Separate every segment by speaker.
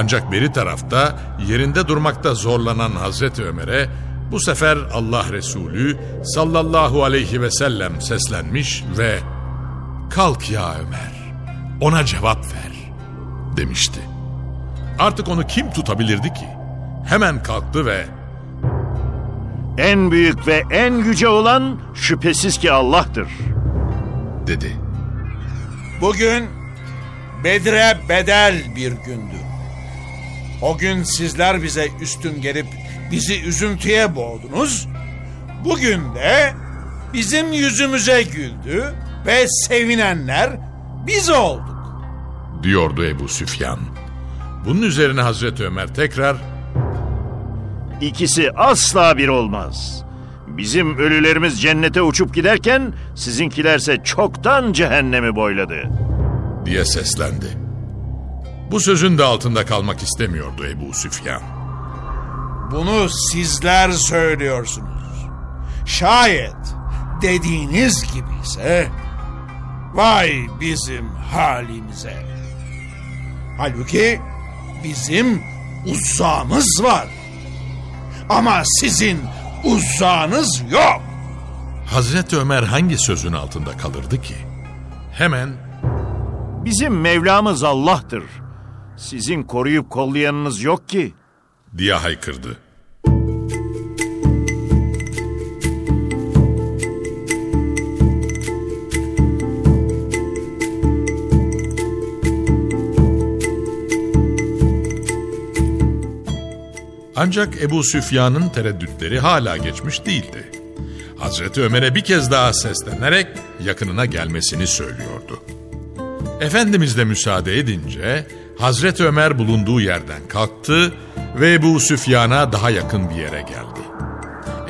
Speaker 1: Ancak beri tarafta yerinde durmakta zorlanan Hazreti Ömer'e bu sefer Allah Resulü sallallahu aleyhi ve sellem seslenmiş ve "Kalk ya Ömer, ona cevap ver." demişti. Artık onu kim tutabilirdi ki? Hemen kalktı ve
Speaker 2: En büyük ve en yüce olan şüphesiz ki Allah'tır.
Speaker 1: dedi.
Speaker 3: Bugün Bedir'e bedel bir gündür. O gün sizler bize üstün gelip bizi üzüntüye boğdunuz. Bugün de bizim yüzümüze güldü ve sevinenler biz olduk.
Speaker 1: diyordu Ebu Süfyan. Bunun üzerine Hazreti Ömer tekrar
Speaker 2: İkisi asla bir olmaz. Bizim ölülerimiz cennete uçup giderken sizinkilerse çoktan cehennemi boyladı.
Speaker 1: diye seslendi. Bu sözün de altında kalmak istemiyordu Ebu Süfyan.
Speaker 3: Bunu sizler söylüyorsunuz. Şayet dediğiniz gibi ise vay bizim halimize. Halbuki bizim uzzamız var. Ama sizin uzzanız yok.
Speaker 1: Hazreti Ömer hangi sözün altında kalırdı ki? Hemen
Speaker 2: Bizim Mevlamız Allah'tır. Sizin koruyup kollayanınız yok ki.
Speaker 1: diye haykırdı. Ancak Ebu Süfyan'ın tereddütleri hala geçmiş değildi. Hazreti Ömer'e bir kez daha seslenerek yakınına gelmesini söylüyordu. Efendimiz de müsaade edince Hazreti Ömer bulunduğu yerden kalktı ve Ebu Süfyan'a daha yakın bir yere geldi.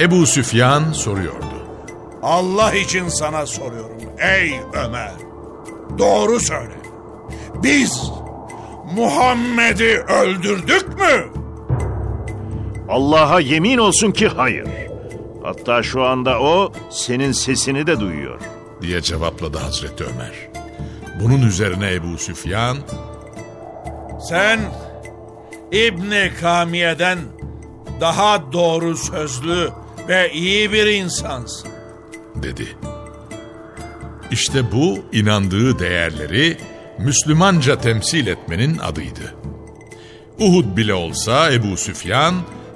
Speaker 1: Ebu Süfyan soruyordu.
Speaker 3: Allah için sana soruyorum ey Ömer. Doğru söyle. Biz Muhammed'i öldürdük mü?
Speaker 2: Allah'a yemin olsun ki hayır. Hatta şu anda o senin sesini de duyuyor.
Speaker 1: diye cevapladı Hazreti Ömer. Bunun üzerine Ebu Süfyan
Speaker 3: Sen İbni Kamiye'den daha doğru sözlü ve iyi bir insansın.
Speaker 1: dedi. İşte bu inandığı değerleri Müslümanca temsil etmenin adıydı. Uhud bile olsa Ebu Süfyan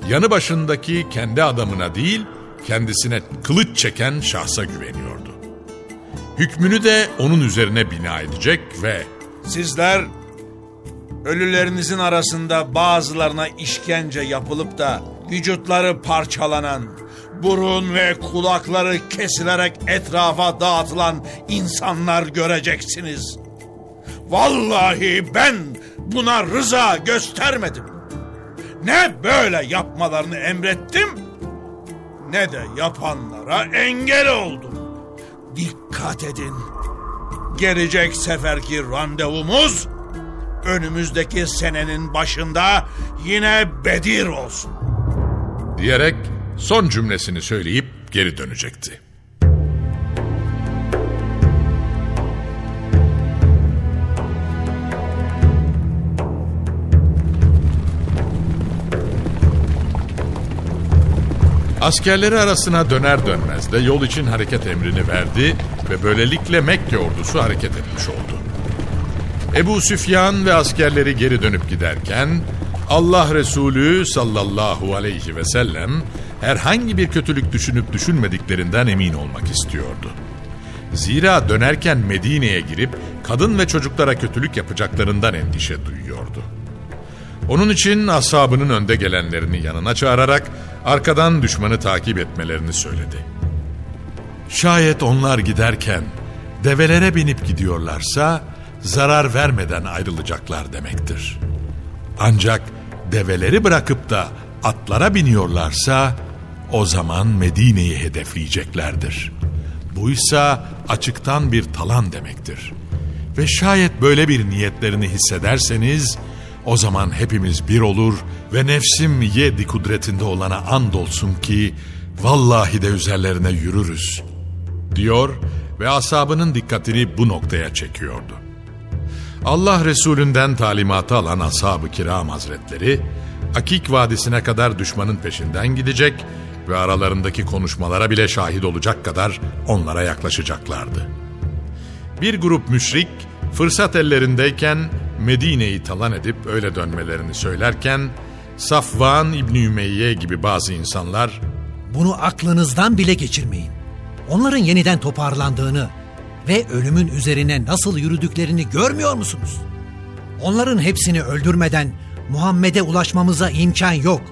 Speaker 1: yanı başındaki kendi adamına değil kendisine kılıç çeken şahsa güveniyordu. Hükmünü de onun üzerine bina edecek ve
Speaker 3: Sizler ölülerinizin arasında bazılarına işkence yapılıp da vücutları parçalanan, burun ve kulakları kesilerek etrafa dağıtılan insanlar göreceksiniz. Vallahi ben buna rıza göstermedim. Ne böyle yapmalarını emrettim ne de yapanlara engel oldum. Dikkat edin. Gelecek seferki randevumuz önümüzdeki senenin başında yine Bedir olsun.
Speaker 1: Diyerek son cümlesini söyleyip geri dönecekti. Askerleri arasına döner dönmez de yol için hareket emrini verdi ve böylelikle Mekke ordusu hareket etmiş oldu. Ebu Süfyan ve askerleri geri dönüp giderken Allah Resulü sallallahu aleyhi ve sellem herhangi bir kötülük düşünüp düşünmediklerinden emin olmak istiyordu. Zira dönerken Medine'ye girip kadın ve çocuklara kötülük yapacaklarından endişe duyuyordu. Onun için ashabının önde gelenlerini yanına çağırarak arkadan düşmanı takip etmelerini söyledi. Şayet onlar giderken develere binip gidiyorlarsa zarar vermeden ayrılacaklar demektir. Ancak develeri bırakıp da atlara biniyorlarsa o zaman Medine'yi hedefleyeceklerdir. Bu ise açıktan bir talan demektir. Ve şayet böyle bir niyetlerini hissederseniz o zaman hepimiz bir olur ve nefsim yedi kudretinde olana andolsun ki vallahi de üzerlerine yürürüz diyor ve asabının dikkatini bu noktaya çekiyordu. Allah Resulünden talimatı alan ashab-ı kiram hazretleri Akik Vadisi'ne kadar düşmanın peşinden gidecek ve aralarındaki konuşmalara bile şahit olacak kadar onlara yaklaşacaklardı. Bir grup müşrik fırsat ellerindeyken Medine'yi talan edip öyle dönmelerini söylerken Safvan İbni Ümeyye gibi bazı insanlar
Speaker 4: Bunu aklınızdan bile geçirmeyin. Onların yeniden toparlandığını ve ölümün üzerine nasıl yürüdüklerini görmüyor musunuz? Onların hepsini öldürmeden Muhammed'e ulaşmamıza imkan yok.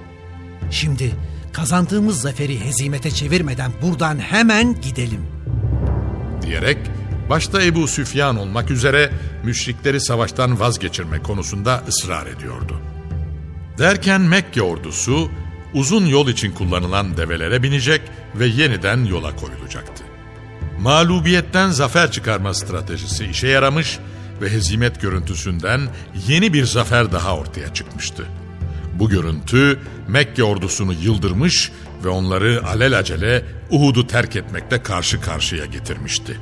Speaker 4: Şimdi kazandığımız zaferi hezimete çevirmeden buradan hemen gidelim.
Speaker 1: diyerek başta Ebu Süfyan olmak üzere müşrikleri savaştan vazgeçirme konusunda ısrar ediyordu. Derken Mekke ordusu uzun yol için kullanılan develere binecek ve yeniden yola koyulacaktı. Mağlubiyetten zafer çıkarma stratejisi işe yaramış ve hezimet görüntüsünden yeni bir zafer daha ortaya çıkmıştı. Bu görüntü Mekke ordusunu yıldırmış ve onları alelacele Uhud'u terk etmekle karşı karşıya getirmişti.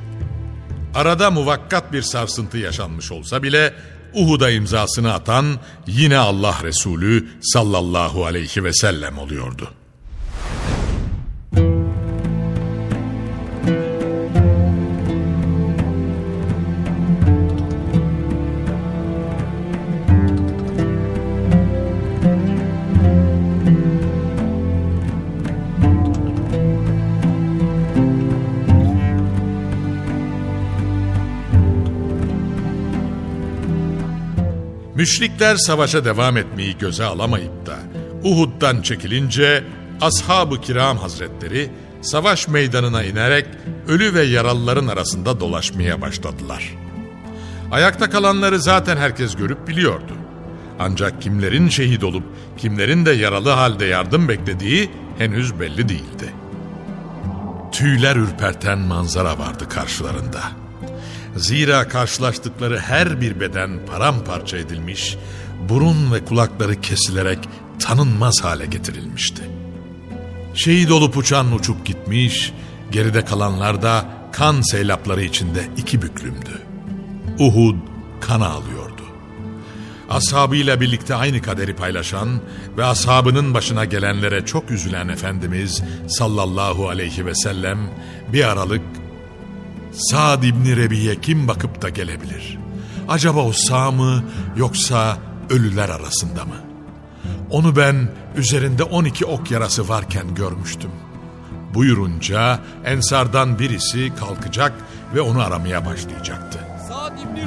Speaker 1: Arada muvakkat bir sarsıntı yaşanmış olsa bile Uhud'a imzasını atan yine Allah Resulü sallallahu aleyhi ve sellem oluyordu. Müşrikler savaşa devam etmeyi göze alamayıp da Uhud'dan çekilince Ashab-ı Kiram Hazretleri savaş meydanına inerek ölü ve yaralıların arasında dolaşmaya başladılar. Ayakta kalanları zaten herkes görüp biliyordu. Ancak kimlerin şehit olup kimlerin de yaralı halde yardım beklediği henüz belli değildi. Tüyler ürperten manzara vardı karşılarında. Zira karşılaştıkları her bir beden paramparça edilmiş, burun ve kulakları kesilerek tanınmaz hale getirilmişti. Şehit olup uçan uçup gitmiş, geride kalanlar da kan seylapları içinde iki büklümdü. Uhud kan ağlıyordu. Ashabıyla birlikte aynı kaderi paylaşan ve ashabının başına gelenlere çok üzülen Efendimiz sallallahu aleyhi ve sellem bir aralık Sa'd İbni Rebi'ye kim bakıp da gelebilir? Acaba o sağ mı yoksa ölüler arasında mı? Onu ben üzerinde 12 ok yarası varken görmüştüm. Buyurunca ensardan birisi kalkacak ve onu aramaya başlayacaktı.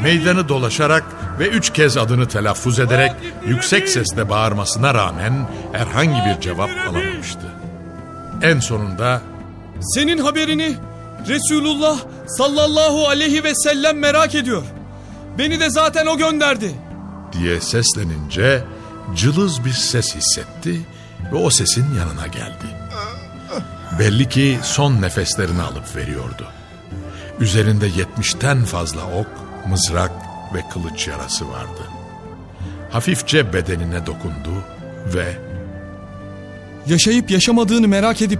Speaker 1: Meydanı dolaşarak ve üç kez adını telaffuz ederek yüksek sesle bağırmasına rağmen herhangi bir cevap alamamıştı. En sonunda
Speaker 5: Senin haberini Resulullah sallallahu aleyhi ve sellem merak ediyor. Beni de zaten o gönderdi.
Speaker 1: diye seslenince cılız bir ses hissetti ve o sesin yanına geldi. Belli ki son nefeslerini alıp veriyordu. Üzerinde yetmişten fazla ok, mızrak ve kılıç yarası vardı. hafifçe bedenine dokundu ve
Speaker 5: Yaşayıp yaşamadığını merak edip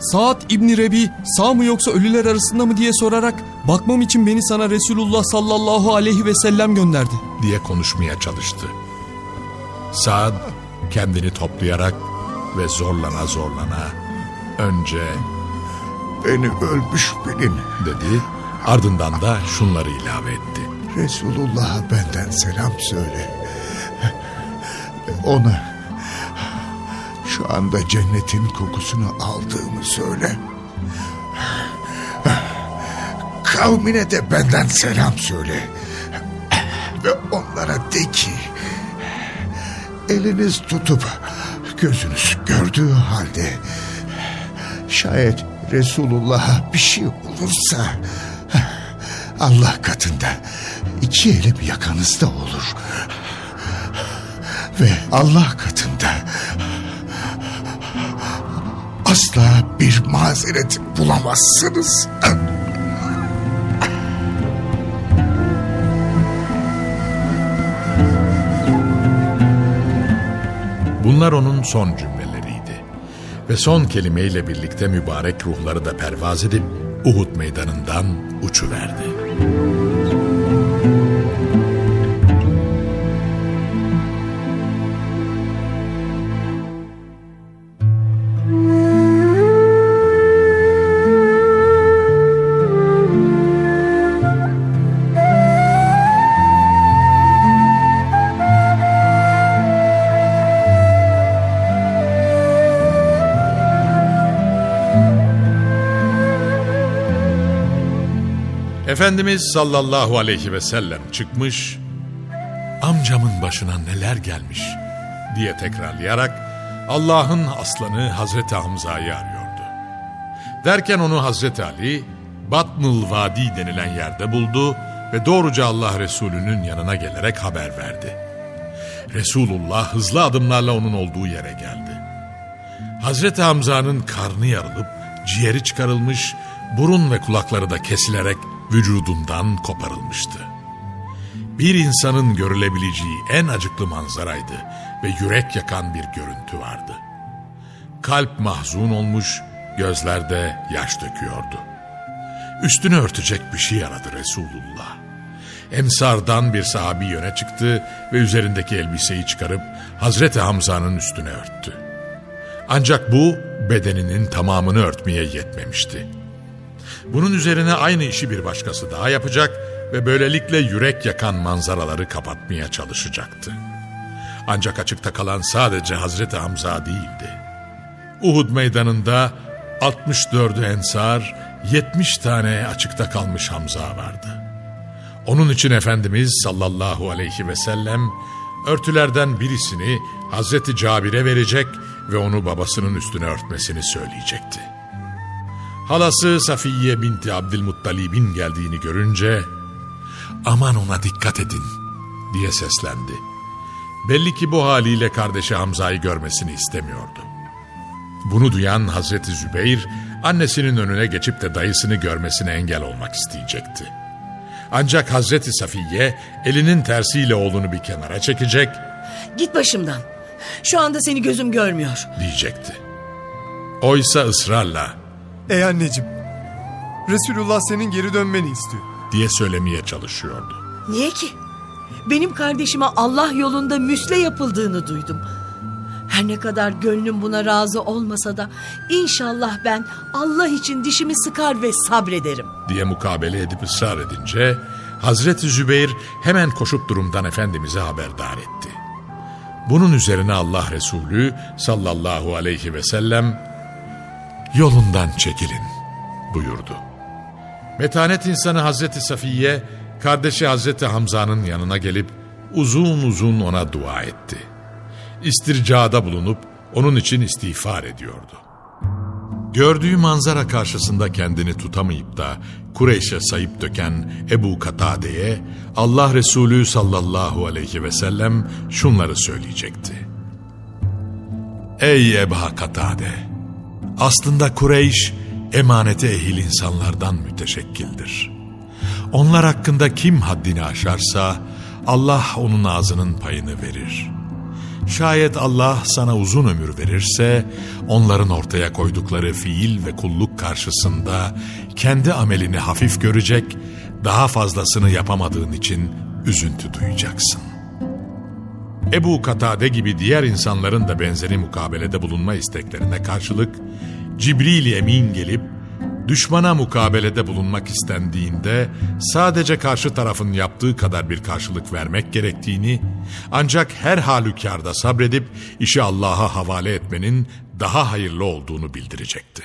Speaker 5: Saat İbni Rebi sağ mı yoksa ölüler arasında mı diye sorarak bakmam için beni sana Resulullah sallallahu aleyhi ve sellem gönderdi.
Speaker 1: diye konuşmaya çalıştı. Saad kendini toplayarak ve zorlana zorlana önce
Speaker 6: Beni ölmüş bilin.
Speaker 1: dedi ardından da şunları ilave etti.
Speaker 6: Resulullah'a benden selam söyle. Ona şu anda cennetin kokusunu aldığımı söyle. Kavmine de benden selam söyle. Ve onlara de ki eliniz tutup gözünüz gördüğü halde şayet Resulullah'a bir şey olursa Allah katında iki elim yakanızda olur. Ve Allah katında asla bir mazeret bulamazsınız.
Speaker 1: Bunlar onun son cümleleriydi. Ve son kelimeyle birlikte mübarek ruhları da pervaz edip Uhud meydanından uçuverdi. Efendimiz sallallahu aleyhi ve sellem çıkmış, amcamın başına neler gelmiş diye tekrarlayarak Allah'ın aslanı Hazreti Hamza'yı arıyordu. Derken onu Hazreti Ali Batnıl Vadi denilen yerde buldu ve doğruca Allah Resulü'nün yanına gelerek haber verdi. Resulullah hızlı adımlarla onun olduğu yere geldi. Hazreti Hamza'nın karnı yarılıp ciğeri çıkarılmış, burun ve kulakları da kesilerek vücudundan koparılmıştı. Bir insanın görülebileceği en acıklı manzaraydı ve yürek yakan bir görüntü vardı. Kalp mahzun olmuş, gözlerde yaş döküyordu. Üstünü örtecek bir şey aradı Resulullah. Ensardan bir sahabi yöne çıktı ve üzerindeki elbiseyi çıkarıp Hazreti Hamza'nın üstüne örttü. Ancak bu bedeninin tamamını örtmeye yetmemişti. Bunun üzerine aynı işi bir başkası daha yapacak ve böylelikle yürek yakan manzaraları kapatmaya çalışacaktı. Ancak açıkta kalan sadece Hazreti Hamza değildi. Uhud meydanında 64'ü ensar, 70 tane açıkta kalmış Hamza vardı. Onun için Efendimiz sallallahu aleyhi ve sellem örtülerden birisini Hazreti Cabir'e verecek ve onu babasının üstüne örtmesini söyleyecekti. Halası Safiye binti Abdülmuttalib'in geldiğini görünce aman ona dikkat edin diye seslendi. Belli ki bu haliyle kardeşi Hamza'yı görmesini istemiyordu. Bunu duyan Hazreti Zübeyir annesinin önüne geçip de dayısını görmesine engel olmak isteyecekti. Ancak Hazreti Safiye elinin tersiyle oğlunu bir kenara çekecek
Speaker 7: Git başımdan. Şu anda seni gözüm görmüyor.
Speaker 1: diyecekti. Oysa ısrarla
Speaker 8: Ey anneciğim. Resulullah senin geri dönmeni istiyor.
Speaker 1: diye söylemeye çalışıyordu.
Speaker 7: Niye ki? Benim kardeşime Allah yolunda müsle yapıldığını duydum. Her ne kadar gönlüm buna razı olmasa da inşallah ben Allah için dişimi sıkar ve sabrederim.
Speaker 1: diye mukabele edip ısrar edince Hazreti Zübeyir hemen koşup durumdan Efendimiz'e haberdar etti. Bunun üzerine Allah Resulü sallallahu aleyhi ve sellem yolundan çekilin buyurdu. Metanet insanı Hazreti Safiye kardeşi Hazreti Hamza'nın yanına gelip uzun uzun ona dua etti. İstircada bulunup onun için istiğfar ediyordu. Gördüğü manzara karşısında kendini tutamayıp da Kureyş'e sayıp döken Ebu Katade'ye Allah Resulü sallallahu aleyhi ve sellem şunları söyleyecekti. Ey Ebu Katade! Aslında Kureyş emanete ehil insanlardan müteşekkildir. Onlar hakkında kim haddini aşarsa Allah onun ağzının payını verir. Şayet Allah sana uzun ömür verirse, onların ortaya koydukları fiil ve kulluk karşısında kendi amelini hafif görecek, daha fazlasını yapamadığın için üzüntü duyacaksın. Ebu Katade gibi diğer insanların da benzeri mukabelede bulunma isteklerine karşılık, Cibril Emin gelip, düşmana mukabelede bulunmak istendiğinde sadece karşı tarafın yaptığı kadar bir karşılık vermek gerektiğini, ancak her halükarda sabredip işi Allah'a havale etmenin daha hayırlı olduğunu bildirecekti.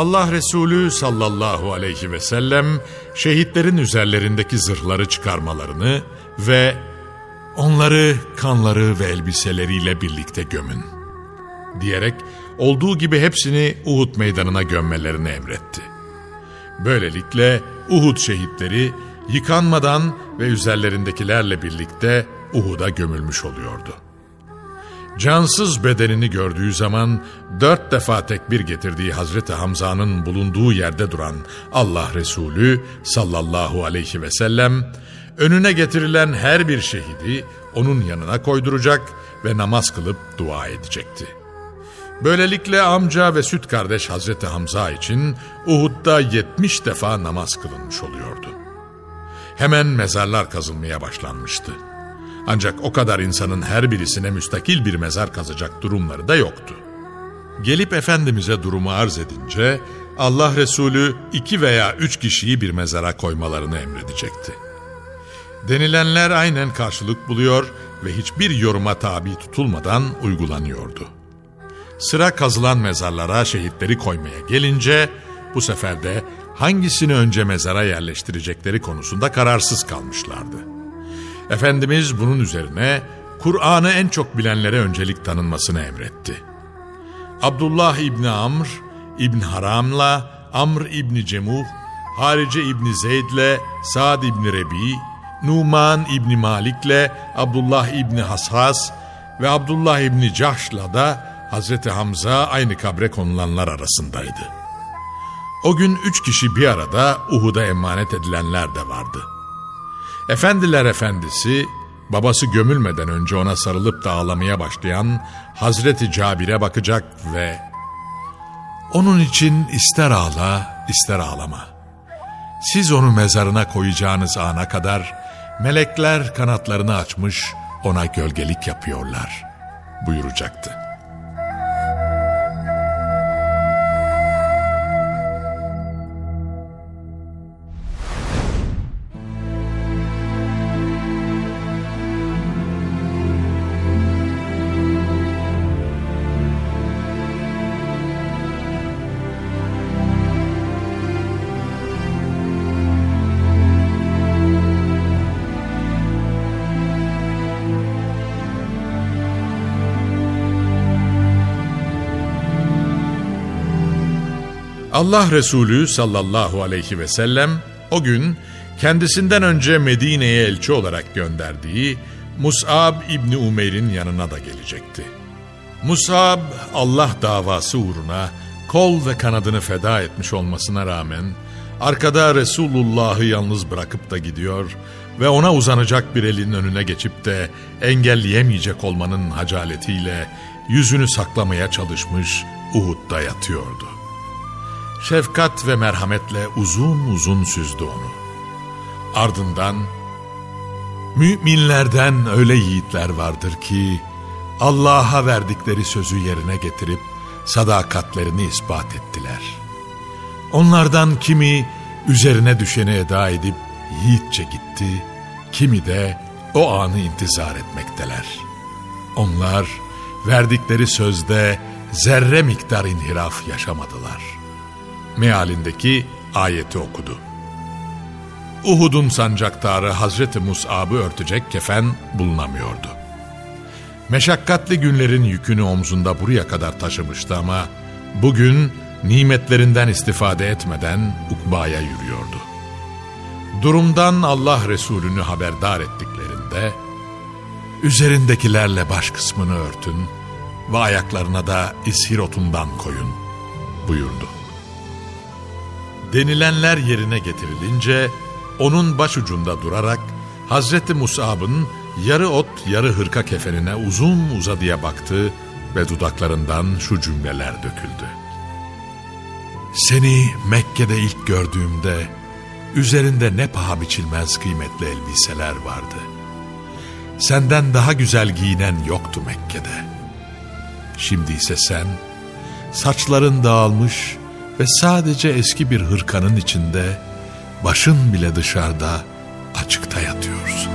Speaker 1: Allah Resulü sallallahu aleyhi ve sellem şehitlerin üzerlerindeki zırhları çıkarmalarını ve onları kanları ve elbiseleriyle birlikte gömün diyerek olduğu gibi hepsini Uhud meydanına gömmelerini emretti. Böylelikle Uhud şehitleri yıkanmadan ve üzerlerindekilerle birlikte Uhud'a gömülmüş oluyordu.'' Cansız bedenini gördüğü zaman dört defa tekbir getirdiği Hazreti Hamza'nın bulunduğu yerde duran Allah Resulü sallallahu aleyhi ve sellem önüne getirilen her bir şehidi onun yanına koyduracak ve namaz kılıp dua edecekti. Böylelikle amca ve süt kardeş Hazreti Hamza için Uhud'da 70 defa namaz kılınmış oluyordu. Hemen mezarlar kazılmaya başlanmıştı. Ancak o kadar insanın her birisine müstakil bir mezar kazacak durumları da yoktu. Gelip Efendimiz'e durumu arz edince Allah Resulü iki veya üç kişiyi bir mezara koymalarını emredecekti. Denilenler aynen karşılık buluyor ve hiçbir yoruma tabi tutulmadan uygulanıyordu. Sıra kazılan mezarlara şehitleri koymaya gelince bu sefer de hangisini önce mezara yerleştirecekleri konusunda kararsız kalmışlardı. Efendimiz bunun üzerine Kur'an'ı en çok bilenlere öncelik tanınmasını emretti. Abdullah İbni Amr, İbn Haram'la Amr İbni Cemuh, Harice İbni Zeyd'le Sa'd İbni Rebi, Numan İbni Malik'le Abdullah İbni Hashas ve Abdullah İbni Cahş'la da Hazreti Hamza aynı kabre konulanlar arasındaydı. O gün üç kişi bir arada Uhud'a emanet edilenler de vardı.'' Efendiler efendisi babası gömülmeden önce ona sarılıp da ağlamaya başlayan Hazreti Cabir'e bakacak ve onun için ister ağla ister ağlama. Siz onu mezarına koyacağınız ana kadar melekler kanatlarını açmış ona gölgelik yapıyorlar buyuracaktı. Allah Resulü sallallahu aleyhi ve sellem o gün kendisinden önce Medine'ye elçi olarak gönderdiği Mus'ab İbni Umeyr'in yanına da gelecekti. Mus'ab Allah davası uğruna kol ve kanadını feda etmiş olmasına rağmen arkada Resulullah'ı yalnız bırakıp da gidiyor ve ona uzanacak bir elin önüne geçip de engelleyemeyecek olmanın hacaletiyle yüzünü saklamaya çalışmış Uhud'da yatıyordu şefkat ve merhametle uzun uzun süzdü onu. Ardından, müminlerden öyle yiğitler vardır ki, Allah'a verdikleri sözü yerine getirip, sadakatlerini ispat ettiler. Onlardan kimi üzerine düşeni eda edip yiğitçe gitti, kimi de o anı intizar etmekteler. Onlar verdikleri sözde zerre miktar inhiraf yaşamadılar.'' Mealindeki ayeti okudu. Uhud'un sancaktarı Hazreti Mus'ab'ı örtecek kefen bulunamıyordu. Meşakkatli günlerin yükünü omzunda buraya kadar taşımıştı ama bugün nimetlerinden istifade etmeden Ukba'ya yürüyordu. Durumdan Allah Resulü'nü haberdar ettiklerinde, üzerindekilerle baş kısmını örtün ve ayaklarına da ishirotundan koyun buyurdu. Denilenler yerine getirilince, onun başucunda durarak Hazreti Musab'ın yarı ot yarı hırka kefenine uzun uzadıya baktı ve dudaklarından şu cümleler döküldü. Seni Mekke'de ilk gördüğümde üzerinde ne paha biçilmez kıymetli elbiseler vardı. Senden daha güzel giyinen yoktu Mekke'de. Şimdi ise sen saçların dağılmış ve sadece eski bir hırkanın içinde başın bile dışarıda açıkta yatıyorsun.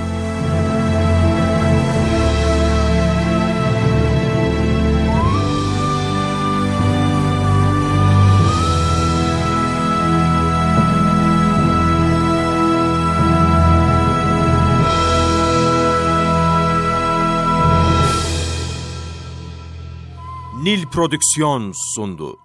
Speaker 9: Nil Prodüksiyon sundu.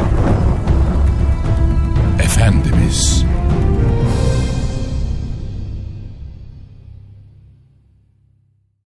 Speaker 1: Efendimiz